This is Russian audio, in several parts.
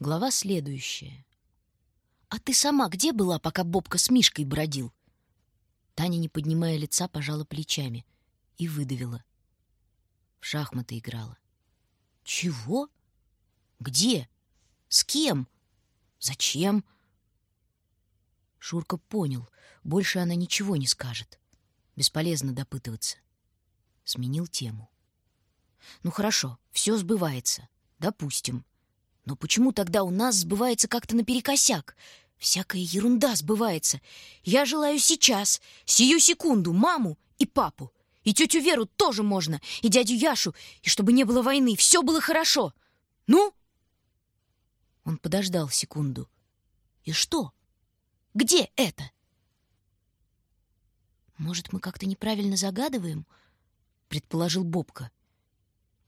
Глава следующая. «А ты сама где была, пока Бобка с Мишкой бродил?» Таня, не поднимая лица, пожала плечами и выдавила. В шахматы играла. «Чего? Где? С кем? Зачем?» Шурка понял. Больше она ничего не скажет. Бесполезно допытываться. Сменил тему. «Ну хорошо, все сбывается. Допустим. Но почему тогда у нас сбывается как-то наперекосяк? Всякая ерунда сбывается. Я желаю сейчас, сию секунду, маму и папу. И тетю Веру тоже можно, и дядю Яшу, и чтобы не было войны, все было хорошо. Ну?» Он подождал секунду. «И что? Где это?» «Может, мы как-то неправильно загадываем?» — предположил Бобка.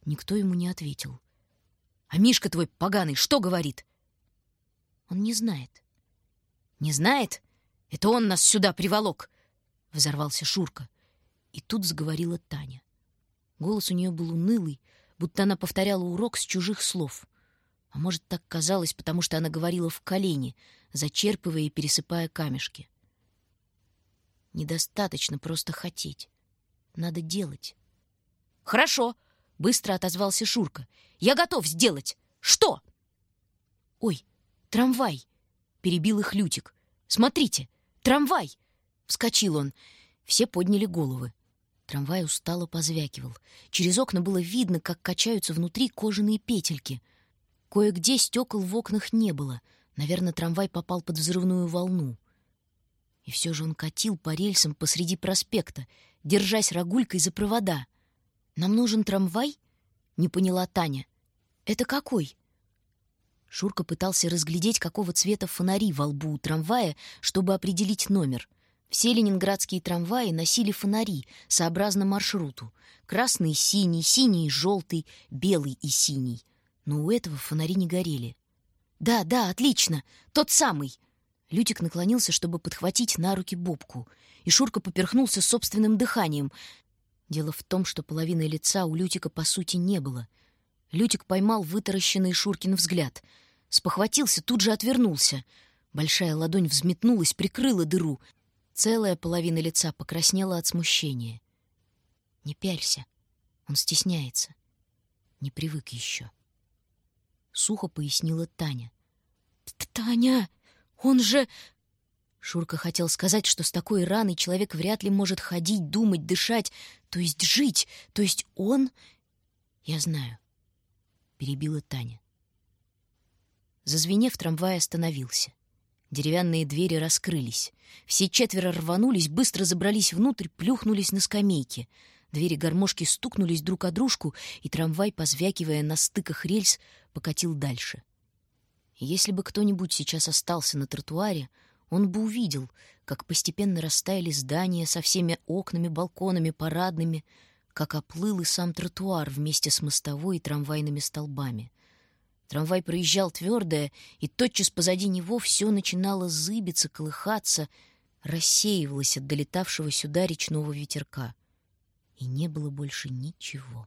Никто ему не ответил. А Мишка твой поганый что говорит? Он не знает. Не знает? Это он нас сюда приволок. Взорвался Шурка. И тут заговорила Таня. Голос у нее был унылый, будто она повторяла урок с чужих слов. А может, так казалось, потому что она говорила в колени, зачерпывая и пересыпая камешки. Недостаточно просто хотеть. Надо делать. «Хорошо!» — быстро отозвался Шурка. Я готов сделать. Что? Ой, трамвай! Перебил их Лютик. Смотрите, трамвай! Вскочил он. Все подняли головы. Трамвай устало позвякивал. Через окна было видно, как качаются внутри кожаные петельки. Кое-где стекол в окнах не было. Наверное, трамвай попал под взрывную волну. И все же он катил по рельсам посреди проспекта, держась рогулькой за провода. «Нам нужен трамвай?» — не поняла Таня. «Это какой?» Шурка пытался разглядеть, какого цвета фонари во лбу у трамвая, чтобы определить номер. Все ленинградские трамваи носили фонари сообразно маршруту. Красный, синий, синий, желтый, белый и синий. Но у этого фонари не горели. «Да, да, отлично! Тот самый!» Лютик наклонился, чтобы подхватить на руки Бобку, и Шурка поперхнулся собственным дыханием. Дело в том, что половины лица у Лютика по сути не было — Лютик поймал вытаращенный Шуркин взгляд. Спохватился, тут же отвернулся. Большая ладонь взметнулась, прикрыла дыру. Целая половина лица покраснела от смущения. «Не пялься. Он стесняется. Не привык еще». Сухо пояснила Таня. «Таня, он же...» Шурка хотел сказать, что с такой раной человек вряд ли может ходить, думать, дышать, то есть жить, то есть он... Я знаю перебила Таня. Зазвенев, трамвай остановился. Деревянные двери раскрылись. Все четверо рванулись, быстро забрались внутрь, плюхнулись на скамейки. Двери гармошки стукнулись друг о дружку, и трамвай, позвякивая на стыках рельс, покатил дальше. если бы кто-нибудь сейчас остался на тротуаре, он бы увидел, как постепенно растаяли здания со всеми окнами, балконами, парадными, как оплыл и сам тротуар вместе с мостовой и трамвайными столбами. Трамвай проезжал твердое, и тотчас позади него все начинало зыбиться, колыхаться, рассеивалось от долетавшего сюда речного ветерка. И не было больше ничего.